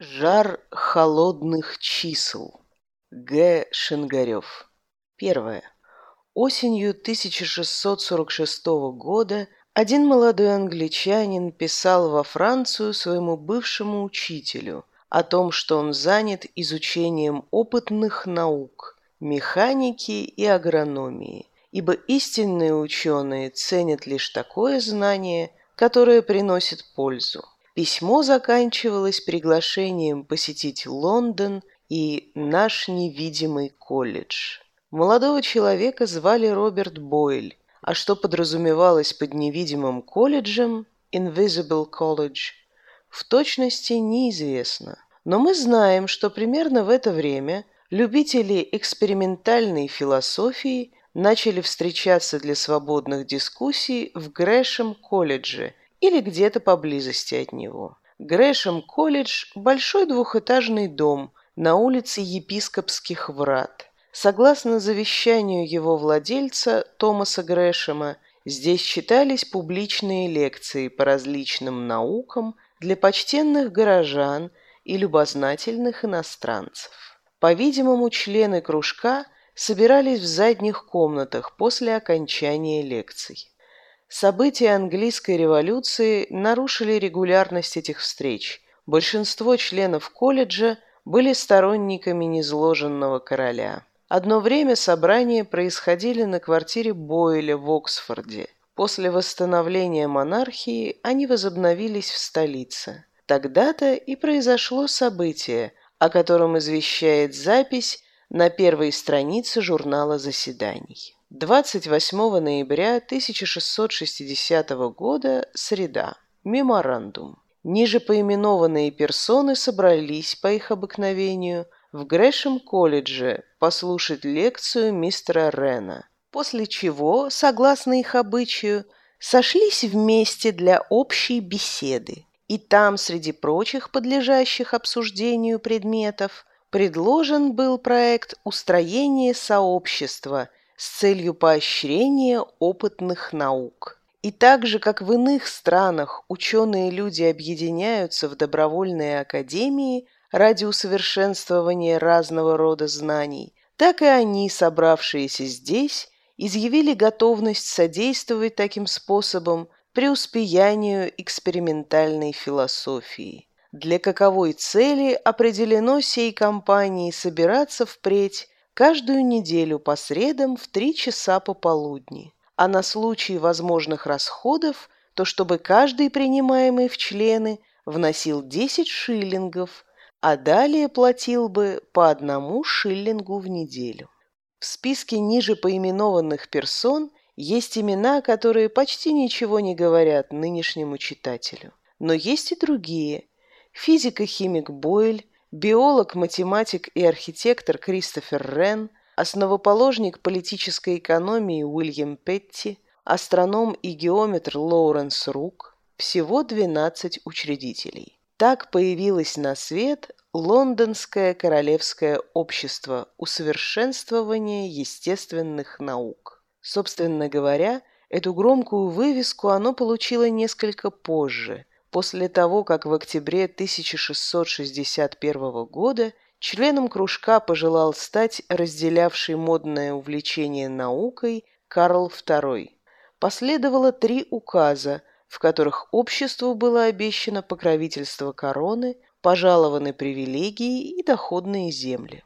Жар холодных чисел. Г. Шингарев. Первое. Осенью 1646 года один молодой англичанин писал во Францию своему бывшему учителю о том, что он занят изучением опытных наук, механики и агрономии, ибо истинные ученые ценят лишь такое знание, которое приносит пользу. Письмо заканчивалось приглашением посетить Лондон и наш невидимый колледж. Молодого человека звали Роберт Бойль, а что подразумевалось под невидимым колледжем Invisible College, в точности неизвестно. Но мы знаем, что примерно в это время любители экспериментальной философии начали встречаться для свободных дискуссий в Грэшем колледже или где-то поблизости от него. Грэшем колледж – большой двухэтажный дом на улице Епископских врат. Согласно завещанию его владельца Томаса Грэшема, здесь читались публичные лекции по различным наукам для почтенных горожан и любознательных иностранцев. По-видимому, члены кружка собирались в задних комнатах после окончания лекций. События английской революции нарушили регулярность этих встреч. Большинство членов колледжа были сторонниками незложенного короля. Одно время собрания происходили на квартире Бойля в Оксфорде. После восстановления монархии они возобновились в столице. Тогда-то и произошло событие, о котором извещает запись на первой странице журнала заседаний. 28 ноября 1660 года, среда. Меморандум. Ниже поименованные персоны собрались по их обыкновению в Грэшем колледже послушать лекцию мистера Рена, после чего, согласно их обычаю, сошлись вместе для общей беседы. И там, среди прочих подлежащих обсуждению предметов, предложен был проект устроения сообщества – с целью поощрения опытных наук. И так же, как в иных странах ученые люди объединяются в добровольные академии ради усовершенствования разного рода знаний, так и они, собравшиеся здесь, изъявили готовность содействовать таким способом преуспеянию экспериментальной философии. Для каковой цели определено сей компании собираться впредь каждую неделю по средам в три часа пополудни, а на случай возможных расходов, то чтобы каждый принимаемый в члены вносил 10 шиллингов, а далее платил бы по одному шиллингу в неделю. В списке ниже поименованных персон есть имена, которые почти ничего не говорят нынешнему читателю. Но есть и другие. Физик и химик Бойль, биолог, математик и архитектор Кристофер Рен, основоположник политической экономии Уильям Петти, астроном и геометр Лоуренс Рук, всего 12 учредителей. Так появилось на свет Лондонское королевское общество усовершенствования естественных наук. Собственно говоря, эту громкую вывеску оно получило несколько позже, после того, как в октябре 1661 года членом кружка пожелал стать разделявший модное увлечение наукой Карл II. Последовало три указа, в которых обществу было обещано покровительство короны, пожалованы привилегии и доходные земли.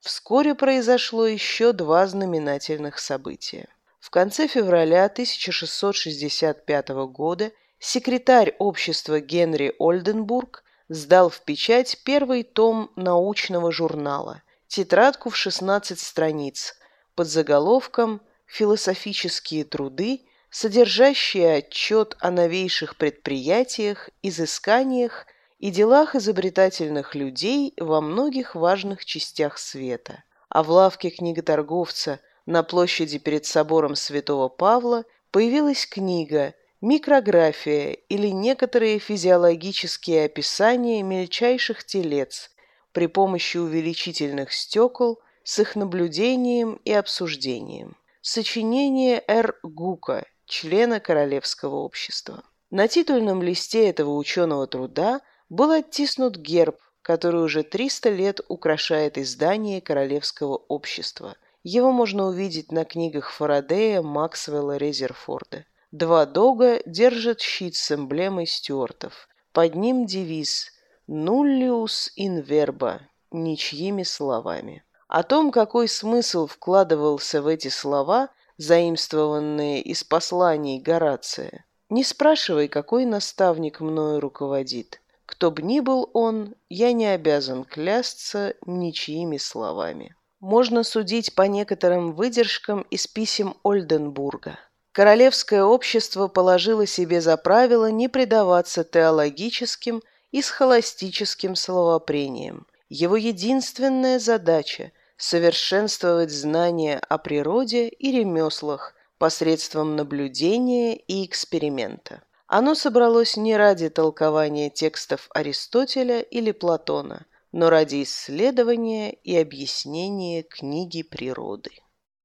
Вскоре произошло еще два знаменательных события. В конце февраля 1665 года секретарь общества Генри Ольденбург сдал в печать первый том научного журнала, тетрадку в 16 страниц, под заголовком «Философические труды», содержащие отчет о новейших предприятиях, изысканиях и делах изобретательных людей во многих важных частях света. А в лавке книготорговца на площади перед собором Святого Павла появилась книга Микрография или некоторые физиологические описания мельчайших телец при помощи увеличительных стекол с их наблюдением и обсуждением. Сочинение Р. Гука, члена Королевского общества. На титульном листе этого ученого труда был оттиснут герб, который уже 300 лет украшает издание Королевского общества. Его можно увидеть на книгах Фарадея, Максвелла, Резерфорда. Два дога держат щит с эмблемой стюартов. Под ним девиз «Nullius in verba» – ничьими словами. О том, какой смысл вкладывался в эти слова, заимствованные из посланий Горация, не спрашивай, какой наставник мною руководит. Кто б ни был он, я не обязан клясться ничьими словами. Можно судить по некоторым выдержкам из писем Ольденбурга – Королевское общество положило себе за правило не предаваться теологическим и схоластическим словопрениям. Его единственная задача – совершенствовать знания о природе и ремеслах посредством наблюдения и эксперимента. Оно собралось не ради толкования текстов Аристотеля или Платона, но ради исследования и объяснения книги природы.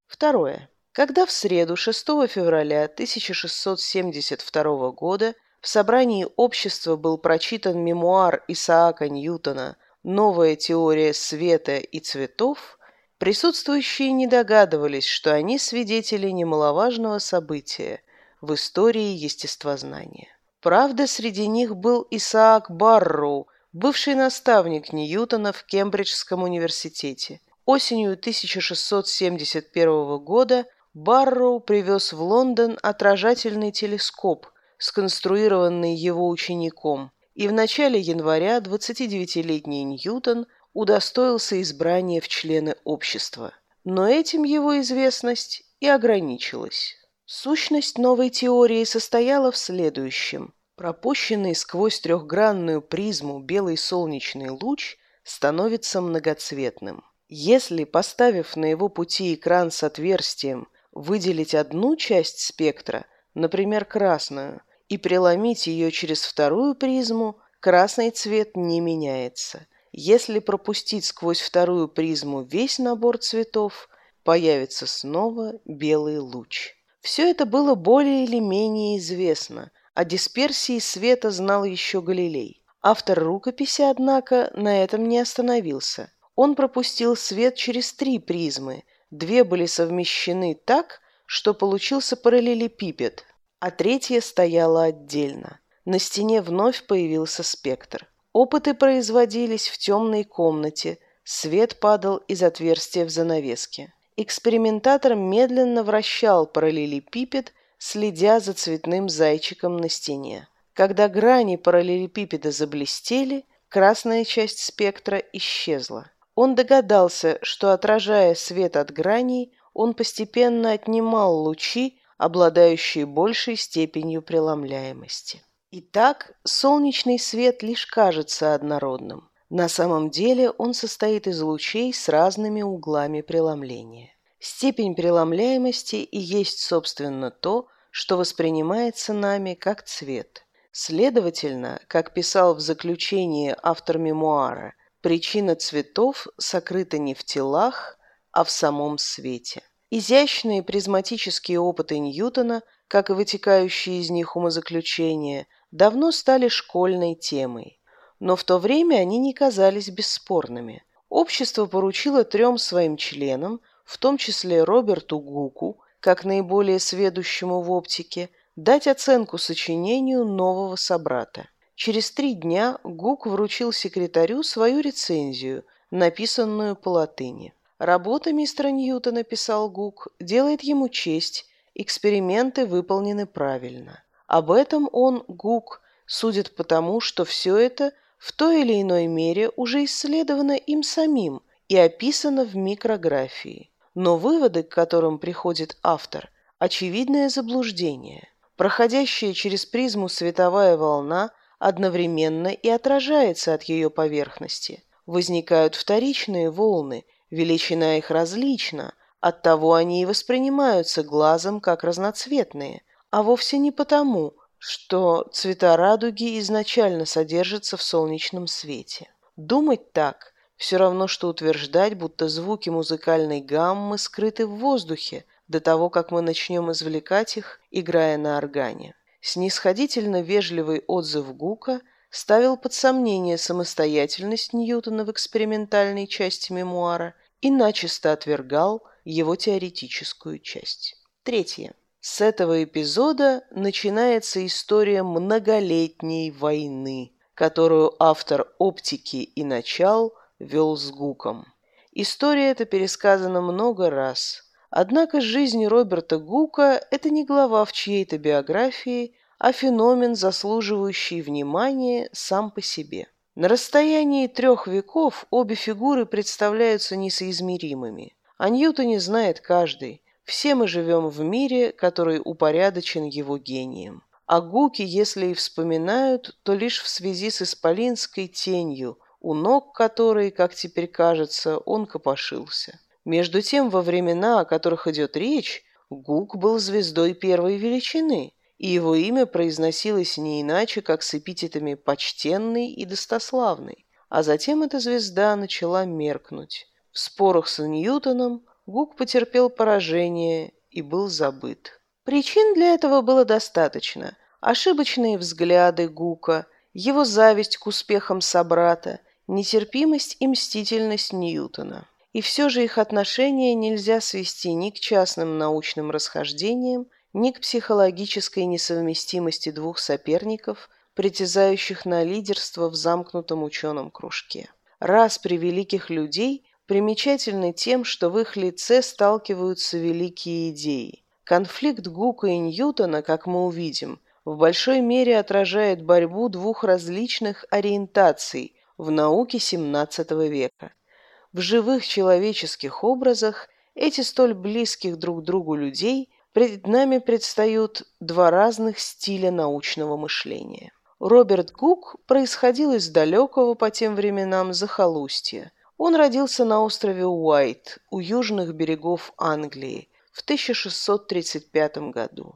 Второе. Когда в среду 6 февраля 1672 года в собрании общества был прочитан мемуар Исаака Ньютона «Новая теория света и цветов», присутствующие не догадывались, что они свидетели немаловажного события в истории естествознания. Правда, среди них был Исаак Барроу, бывший наставник Ньютона в Кембриджском университете. Осенью 1671 года Барроу привез в Лондон отражательный телескоп, сконструированный его учеником, и в начале января 29-летний Ньютон удостоился избрания в члены общества. Но этим его известность и ограничилась. Сущность новой теории состояла в следующем. Пропущенный сквозь трехгранную призму белый солнечный луч становится многоцветным. Если, поставив на его пути экран с отверстием, выделить одну часть спектра, например, красную, и преломить ее через вторую призму, красный цвет не меняется. Если пропустить сквозь вторую призму весь набор цветов, появится снова белый луч. Все это было более или менее известно. О дисперсии света знал еще Галилей. Автор рукописи, однако, на этом не остановился. Он пропустил свет через три призмы, Две были совмещены так, что получился параллелепипед, а третья стояла отдельно. На стене вновь появился спектр. Опыты производились в темной комнате, свет падал из отверстия в занавеске. Экспериментатор медленно вращал параллелепипед, следя за цветным зайчиком на стене. Когда грани параллелепипеда заблестели, красная часть спектра исчезла. Он догадался, что, отражая свет от граней, он постепенно отнимал лучи, обладающие большей степенью преломляемости. Итак, солнечный свет лишь кажется однородным. На самом деле он состоит из лучей с разными углами преломления. Степень преломляемости и есть, собственно, то, что воспринимается нами как цвет. Следовательно, как писал в заключении автор мемуара, Причина цветов сокрыта не в телах, а в самом свете. Изящные призматические опыты Ньютона, как и вытекающие из них умозаключения, давно стали школьной темой. Но в то время они не казались бесспорными. Общество поручило трем своим членам, в том числе Роберту Гуку, как наиболее сведущему в оптике, дать оценку сочинению нового собрата. Через три дня Гук вручил секретарю свою рецензию, написанную по латыни. «Работа мистера Ньютона», — писал Гук, — «делает ему честь, эксперименты выполнены правильно. Об этом он, Гук, судит потому, что все это в той или иной мере уже исследовано им самим и описано в микрографии. Но выводы, к которым приходит автор, очевидное заблуждение. Проходящая через призму световая волна одновременно и отражается от ее поверхности. Возникают вторичные волны, величина их различна, оттого они и воспринимаются глазом как разноцветные, а вовсе не потому, что цвета радуги изначально содержатся в солнечном свете. Думать так – все равно, что утверждать, будто звуки музыкальной гаммы скрыты в воздухе до того, как мы начнем извлекать их, играя на органе. Снисходительно вежливый отзыв Гука ставил под сомнение самостоятельность Ньютона в экспериментальной части мемуара и начисто отвергал его теоретическую часть. Третье. С этого эпизода начинается история многолетней войны, которую автор «Оптики и начал» вел с Гуком. История эта пересказана много раз. Однако жизнь Роберта Гука – это не глава в чьей-то биографии, а феномен, заслуживающий внимания сам по себе. На расстоянии трех веков обе фигуры представляются несоизмеримыми. О Ньютоне знает каждый. Все мы живем в мире, который упорядочен его гением. О Гуке, если и вспоминают, то лишь в связи с исполинской тенью, у ног которой, как теперь кажется, он копошился. Между тем, во времена, о которых идет речь, Гук был звездой первой величины, и его имя произносилось не иначе, как с эпитетами «почтенный» и «достославный». А затем эта звезда начала меркнуть. В спорах с Ньютоном Гук потерпел поражение и был забыт. Причин для этого было достаточно. Ошибочные взгляды Гука, его зависть к успехам собрата, нетерпимость и мстительность Ньютона. И все же их отношения нельзя свести ни к частным научным расхождениям, ни к психологической несовместимости двух соперников, притязающих на лидерство в замкнутом ученом кружке. Раз при великих людей примечательны тем, что в их лице сталкиваются великие идеи. Конфликт Гука и Ньютона, как мы увидим, в большой мере отражает борьбу двух различных ориентаций в науке XVII века. В живых человеческих образах эти столь близких друг другу людей – Перед нами предстают два разных стиля научного мышления. Роберт Гук происходил из далекого по тем временам захолустья. Он родился на острове Уайт у южных берегов Англии в 1635 году.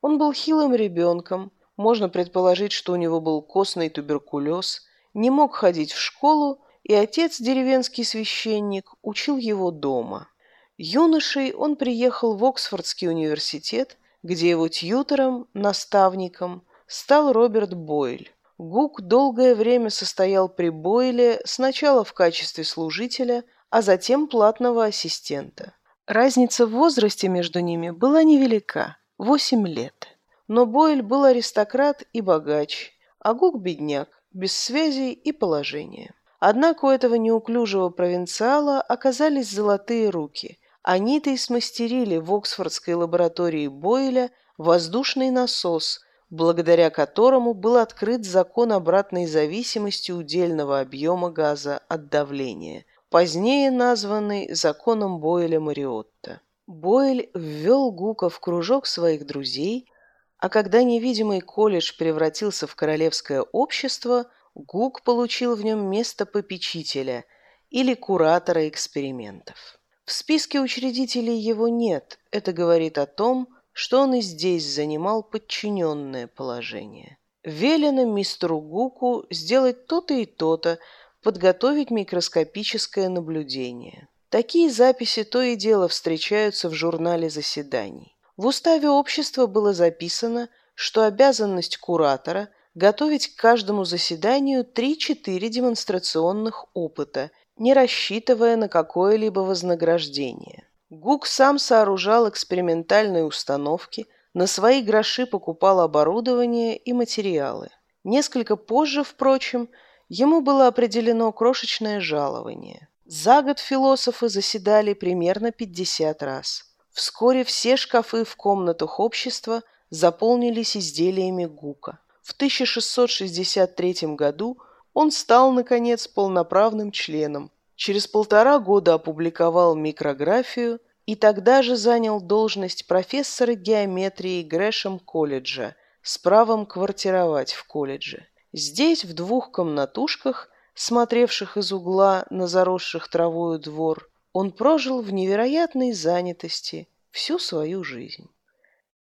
Он был хилым ребенком, можно предположить, что у него был костный туберкулез, не мог ходить в школу, и отец, деревенский священник, учил его дома. Юношей он приехал в Оксфордский университет, где его тьютором, наставником, стал Роберт Бойль. Гук долгое время состоял при Бойле сначала в качестве служителя, а затем платного ассистента. Разница в возрасте между ними была невелика – 8 лет. Но Бойль был аристократ и богач, а Гук – бедняк, без связей и положения. Однако у этого неуклюжего провинциала оказались золотые руки, они-то и смастерили в Оксфордской лаборатории Бойля воздушный насос, благодаря которому был открыт закон обратной зависимости удельного объема газа от давления, позднее названный законом Бойля-Мариотта. Бойль ввел Гука в кружок своих друзей, а когда невидимый колледж превратился в королевское общество, Гук получил в нем место попечителя или куратора экспериментов. В списке учредителей его нет. Это говорит о том, что он и здесь занимал подчиненное положение. Велено мистеру Гуку сделать то-то и то-то, подготовить микроскопическое наблюдение. Такие записи то и дело встречаются в журнале заседаний. В уставе общества было записано, что обязанность куратора – готовить к каждому заседанию 3-4 демонстрационных опыта – не рассчитывая на какое-либо вознаграждение. Гук сам сооружал экспериментальные установки, на свои гроши покупал оборудование и материалы. Несколько позже, впрочем, ему было определено крошечное жалование. За год философы заседали примерно 50 раз. Вскоре все шкафы в комнатах общества заполнились изделиями Гука. В 1663 году он стал, наконец, полноправным членом. Через полтора года опубликовал микрографию и тогда же занял должность профессора геометрии Грэшем колледжа с правом квартировать в колледже. Здесь, в двух комнатушках, смотревших из угла на заросших травою двор, он прожил в невероятной занятости всю свою жизнь.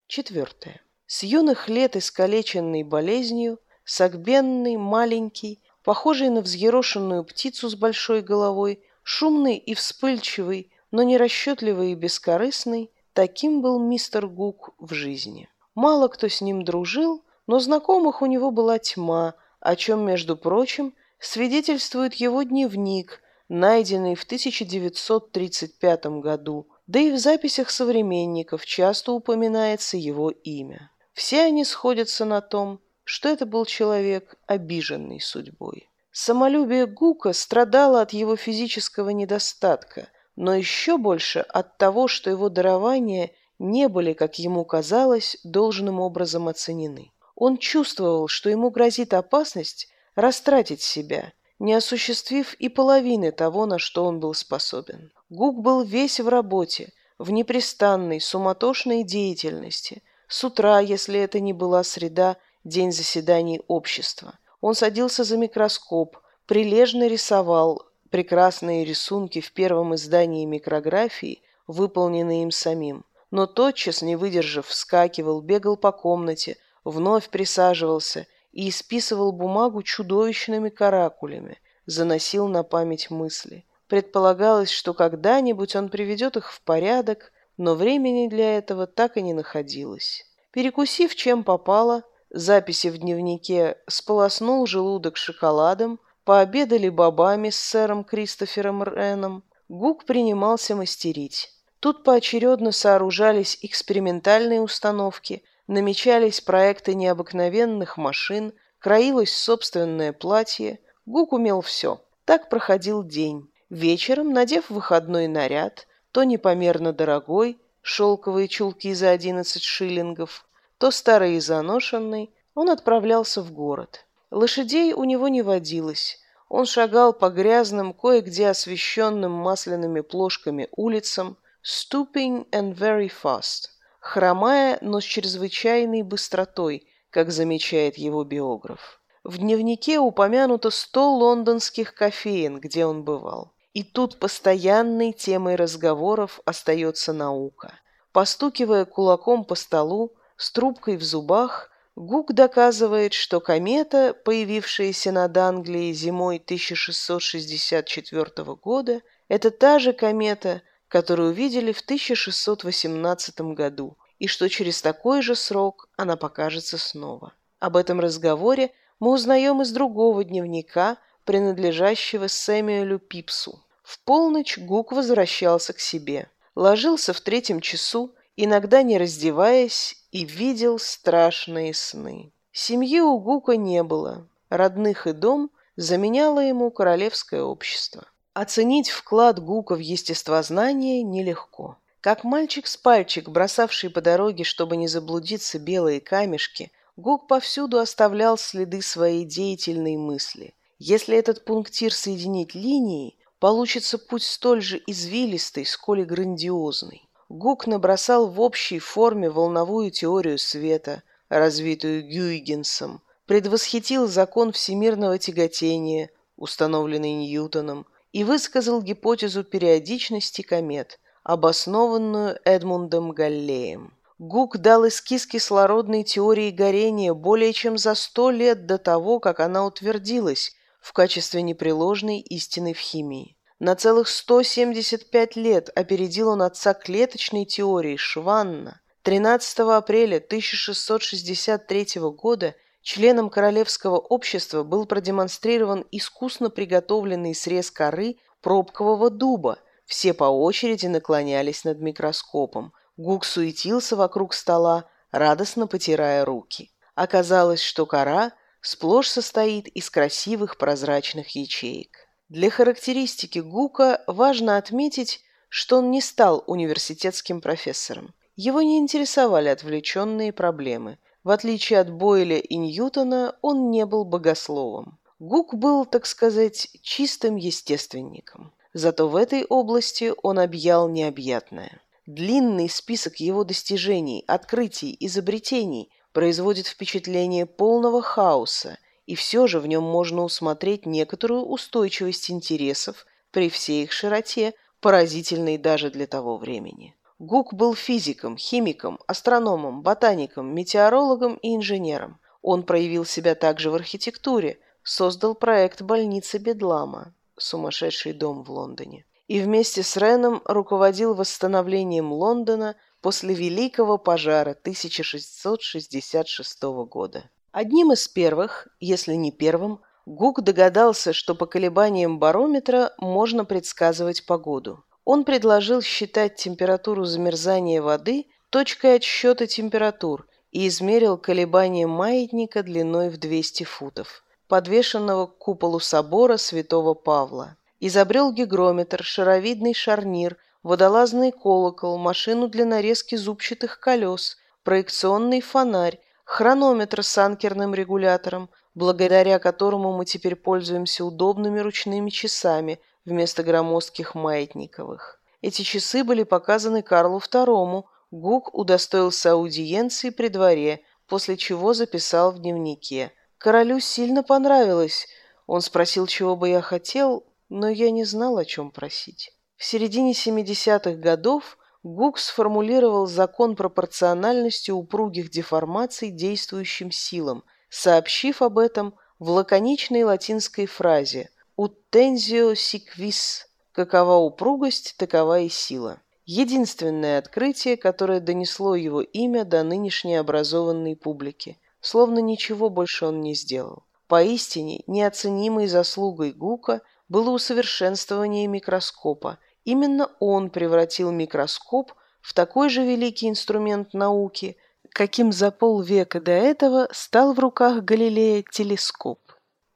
Четвертое. С юных лет искалеченный болезнью, согбенный, маленький, похожий на взъерошенную птицу с большой головой, шумный и вспыльчивый, но нерасчетливый и бескорыстный, таким был мистер Гук в жизни. Мало кто с ним дружил, но знакомых у него была тьма, о чем, между прочим, свидетельствует его дневник, найденный в 1935 году, да и в записях современников часто упоминается его имя. Все они сходятся на том, что это был человек, обиженный судьбой. Самолюбие Гука страдало от его физического недостатка, но еще больше от того, что его дарования не были, как ему казалось, должным образом оценены. Он чувствовал, что ему грозит опасность растратить себя, не осуществив и половины того, на что он был способен. Гук был весь в работе, в непрестанной, суматошной деятельности. С утра, если это не была среда, день заседаний общества. Он садился за микроскоп, прилежно рисовал прекрасные рисунки в первом издании микрографии, выполненные им самим. Но тотчас, не выдержав, вскакивал, бегал по комнате, вновь присаживался и исписывал бумагу чудовищными каракулями, заносил на память мысли. Предполагалось, что когда-нибудь он приведет их в порядок, но времени для этого так и не находилось. Перекусив чем попало, записи в дневнике сполоснул желудок шоколадом, пообедали бобами с сэром Кристофером Реном, Гук принимался мастерить. Тут поочередно сооружались экспериментальные установки, намечались проекты необыкновенных машин, краилось собственное платье. Гук умел все. Так проходил день. Вечером, надев выходной наряд, то непомерно дорогой, шелковые чулки за одиннадцать шиллингов, то старый и заношенный, он отправлялся в город. Лошадей у него не водилось. Он шагал по грязным, кое-где освещенным масляными плошками улицам, stooping and very fast – хромая, но с чрезвычайной быстротой, как замечает его биограф. В дневнике упомянуто сто лондонских кофеин, где он бывал. И тут постоянной темой разговоров остается наука. Постукивая кулаком по столу, с трубкой в зубах, Гук доказывает, что комета, появившаяся над Англией зимой 1664 года, это та же комета, которую видели в 1618 году, и что через такой же срок она покажется снова. Об этом разговоре мы узнаем из другого дневника, принадлежащего Сэмюэлю Пипсу. В полночь Гук возвращался к себе. Ложился в третьем часу, иногда не раздеваясь, и видел страшные сны. Семьи у Гука не было. Родных и дом заменяло ему королевское общество. Оценить вклад Гука в естествознание нелегко. Как мальчик с пальчик, бросавший по дороге, чтобы не заблудиться белые камешки, Гук повсюду оставлял следы своей деятельной мысли. Если этот пунктир соединить линией, получится путь столь же извилистый, сколь и грандиозный. Гук набросал в общей форме волновую теорию света, развитую Гюйгенсом, предвосхитил закон всемирного тяготения, установленный Ньютоном, и высказал гипотезу периодичности комет, обоснованную Эдмундом Галлеем. Гук дал эскиз кислородной теории горения более чем за сто лет до того, как она утвердилась в качестве непреложной истины в химии. На целых 175 лет опередил он отца клеточной теории Шванна. 13 апреля 1663 года Членам Королевского общества был продемонстрирован искусно приготовленный срез коры пробкового дуба. Все по очереди наклонялись над микроскопом. Гук суетился вокруг стола, радостно потирая руки. Оказалось, что кора сплошь состоит из красивых прозрачных ячеек. Для характеристики Гука важно отметить, что он не стал университетским профессором. Его не интересовали отвлеченные проблемы – в отличие от Бойля и Ньютона, он не был богословом. Гук был, так сказать, чистым естественником. Зато в этой области он объял необъятное. Длинный список его достижений, открытий, изобретений производит впечатление полного хаоса, и все же в нем можно усмотреть некоторую устойчивость интересов при всей их широте, поразительной даже для того времени. Гук был физиком, химиком, астрономом, ботаником, метеорологом и инженером. Он проявил себя также в архитектуре, создал проект больницы Бедлама, сумасшедший дом в Лондоне, и вместе с Реном руководил восстановлением Лондона после Великого пожара 1666 года. Одним из первых, если не первым, Гук догадался, что по колебаниям барометра можно предсказывать погоду. Он предложил считать температуру замерзания воды точкой отсчета температур и измерил колебания маятника длиной в 200 футов, подвешенного к куполу собора святого Павла. Изобрел гигрометр, шаровидный шарнир, водолазный колокол, машину для нарезки зубчатых колес, проекционный фонарь, хронометр с анкерным регулятором, благодаря которому мы теперь пользуемся удобными ручными часами вместо громоздких маятниковых. Эти часы были показаны Карлу II. Гук удостоился аудиенции при дворе, после чего записал в дневнике. Королю сильно понравилось. Он спросил, чего бы я хотел, но я не знал, о чем просить. В середине 70-х годов Гук сформулировал закон пропорциональности упругих деформаций действующим силам – сообщив об этом в лаконичной латинской фразе «Utensio sic vis» – «какова упругость, такова и сила». Единственное открытие, которое донесло его имя до нынешней образованной публики. Словно ничего больше он не сделал. Поистине, неоценимой заслугой Гука было усовершенствование микроскопа. Именно он превратил микроскоп в такой же великий инструмент науки – каким за полвека до этого стал в руках Галилея телескоп.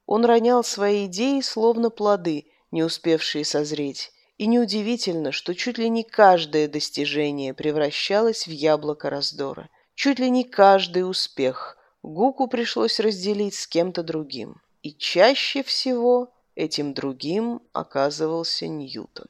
Он ронял свои идеи, словно плоды, не успевшие созреть, и неудивительно, что чуть ли не каждое достижение превращалось в яблоко раздора. Чуть ли не каждый успех Гуку пришлось разделить с кем-то другим. И чаще всего этим другим оказывался Ньютон.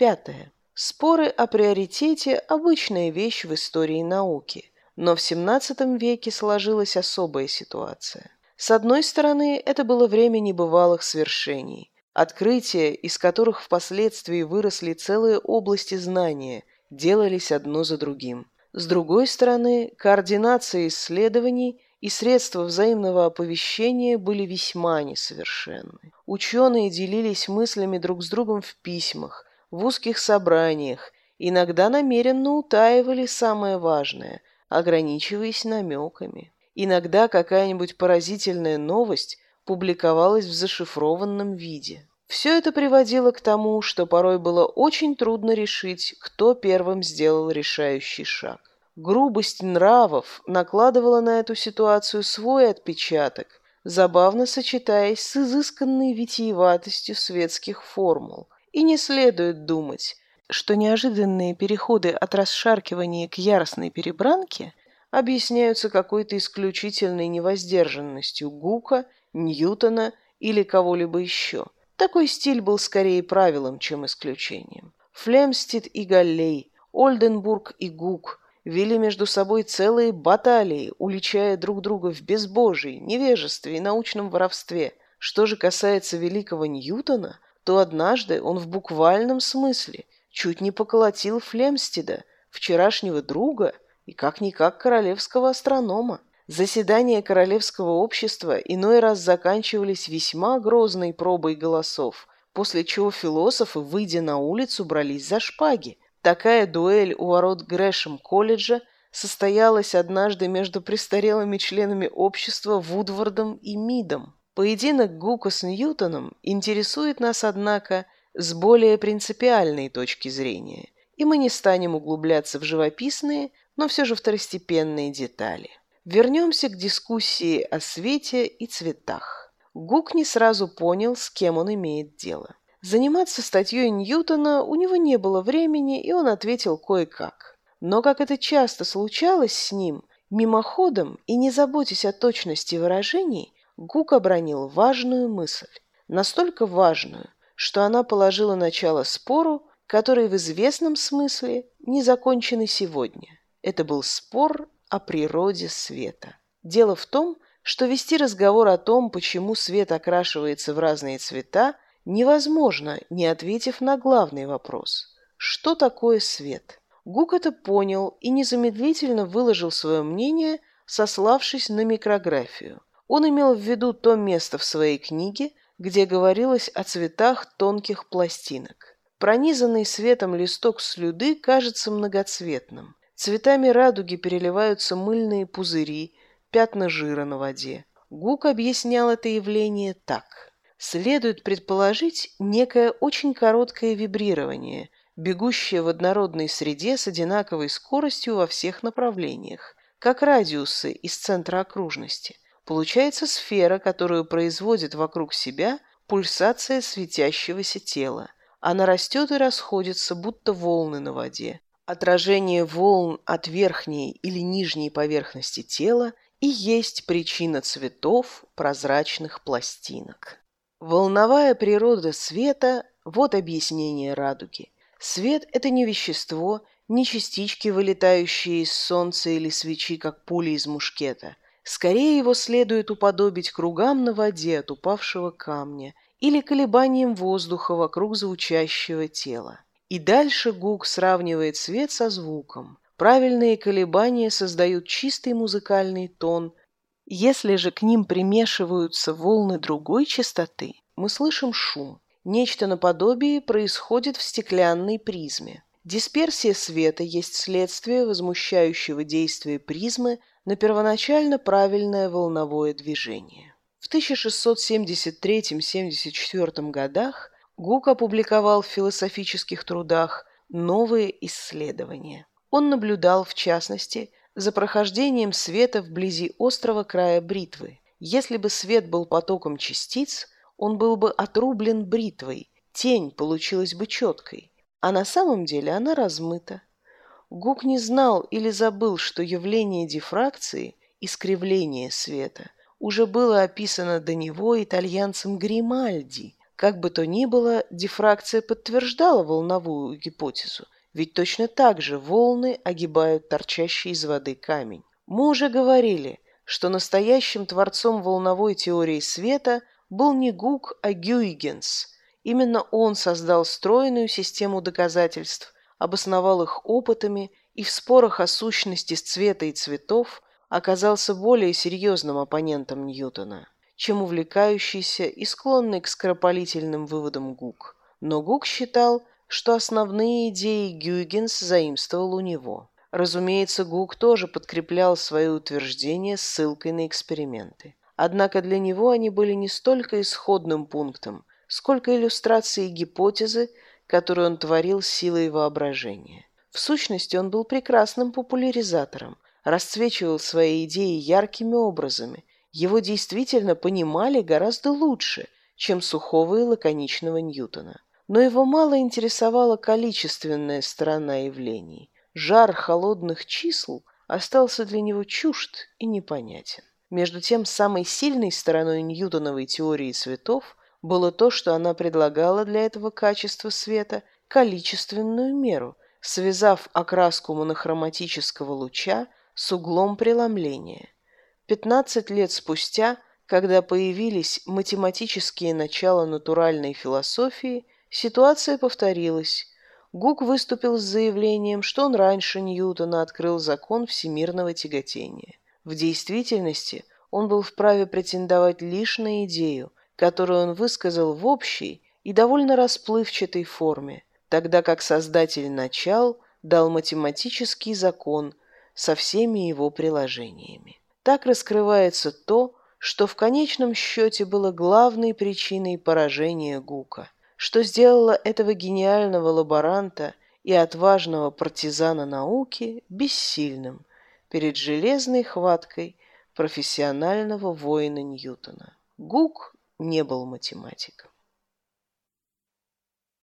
Пятое. Споры о приоритете – обычная вещь в истории науки. Но в XVII веке сложилась особая ситуация. С одной стороны, это было время небывалых свершений. Открытия, из которых впоследствии выросли целые области знания, делались одно за другим. С другой стороны, координация исследований и средства взаимного оповещения были весьма несовершенны. Ученые делились мыслями друг с другом в письмах, в узких собраниях, иногда намеренно утаивали самое важное, ограничиваясь намеками. Иногда какая-нибудь поразительная новость публиковалась в зашифрованном виде. Все это приводило к тому, что порой было очень трудно решить, кто первым сделал решающий шаг. Грубость нравов накладывала на эту ситуацию свой отпечаток, забавно сочетаясь с изысканной витиеватостью светских формул. И не следует думать, что неожиданные переходы от расшаркивания к яростной перебранке объясняются какой-то исключительной невоздержанностью Гука, Ньютона или кого-либо еще. Такой стиль был скорее правилом, чем исключением. Флемстед и Галлей, Ольденбург и Гук вели между собой целые баталии, уличая друг друга в безбожии, невежестве и научном воровстве. Что же касается великого Ньютона, то однажды он в буквальном смысле чуть не поколотил Флемстеда, вчерашнего друга и как-никак королевского астронома. Заседания королевского общества иной раз заканчивались весьма грозной пробой голосов, после чего философы, выйдя на улицу, брались за шпаги. Такая дуэль у ворот Грэшем колледжа состоялась однажды между престарелыми членами общества Вудвардом и Мидом. Поединок Гука с Ньютоном интересует нас, однако, с более принципиальной точки зрения, и мы не станем углубляться в живописные, но все же второстепенные детали. Вернемся к дискуссии о свете и цветах. Гук не сразу понял, с кем он имеет дело. Заниматься статьей Ньютона у него не было времени, и он ответил кое-как. Но, как это часто случалось с ним, мимоходом и не заботясь о точности выражений, Гук обронил важную мысль. Настолько важную, что она положила начало спору, который в известном смысле не закончен и сегодня. Это был спор о природе света. Дело в том, что вести разговор о том, почему свет окрашивается в разные цвета, невозможно, не ответив на главный вопрос – что такое свет? Гук это понял и незамедлительно выложил свое мнение, сославшись на микрографию. Он имел в виду то место в своей книге, где говорилось о цветах тонких пластинок. Пронизанный светом листок слюды кажется многоцветным. Цветами радуги переливаются мыльные пузыри, пятна жира на воде. Гук объяснял это явление так. Следует предположить некое очень короткое вибрирование, бегущее в однородной среде с одинаковой скоростью во всех направлениях, как радиусы из центра окружности. Получается сфера, которую производит вокруг себя пульсация светящегося тела. Она растет и расходится, будто волны на воде. Отражение волн от верхней или нижней поверхности тела и есть причина цветов прозрачных пластинок. Волновая природа света – вот объяснение радуги. Свет – это не вещество, не частички, вылетающие из солнца или свечи, как пули из мушкета. Скорее его следует уподобить кругам на воде от упавшего камня или колебаниям воздуха вокруг звучащего тела. И дальше Гук сравнивает свет со звуком. Правильные колебания создают чистый музыкальный тон. Если же к ним примешиваются волны другой частоты, мы слышим шум. Нечто наподобие происходит в стеклянной призме. Дисперсия света есть следствие возмущающего действия призмы на первоначально правильное волновое движение. В 1673-74 годах Гук опубликовал в философических трудах новые исследования. Он наблюдал, в частности, за прохождением света вблизи острого края бритвы. Если бы свет был потоком частиц, он был бы отрублен бритвой, тень получилась бы четкой а на самом деле она размыта. Гук не знал или забыл, что явление дифракции, искривление света, уже было описано до него итальянцем Гримальди. Как бы то ни было, дифракция подтверждала волновую гипотезу, ведь точно так же волны огибают торчащий из воды камень. Мы уже говорили, что настоящим творцом волновой теории света был не Гук, а Гюйгенс – Именно он создал стройную систему доказательств, обосновал их опытами и в спорах о сущности цвета и цветов оказался более серьезным оппонентом Ньютона, чем увлекающийся и склонный к скоропалительным выводам Гук. Но Гук считал, что основные идеи Гюйгенс заимствовал у него. Разумеется, Гук тоже подкреплял свои утверждения ссылкой на эксперименты. Однако для него они были не столько исходным пунктом, сколько иллюстраций гипотезы, которую он творил силой воображения. В сущности, он был прекрасным популяризатором, расцвечивал свои идеи яркими образами. Его действительно понимали гораздо лучше, чем сухого и лаконичного Ньютона. Но его мало интересовала количественная сторона явлений. Жар холодных чисел остался для него чужд и непонятен. Между тем, самой сильной стороной Ньютоновой теории цветов было то, что она предлагала для этого качества света количественную меру, связав окраску монохроматического луча с углом преломления. 15 лет спустя, когда появились математические начала натуральной философии, ситуация повторилась. Гук выступил с заявлением, что он раньше Ньютона открыл закон всемирного тяготения. В действительности он был вправе претендовать лишь на идею – которую он высказал в общей и довольно расплывчатой форме, тогда как создатель начал дал математический закон со всеми его приложениями. Так раскрывается то, что в конечном счете было главной причиной поражения Гука, что сделало этого гениального лаборанта и отважного партизана науки бессильным перед железной хваткой профессионального воина Ньютона. Гук не был математиком.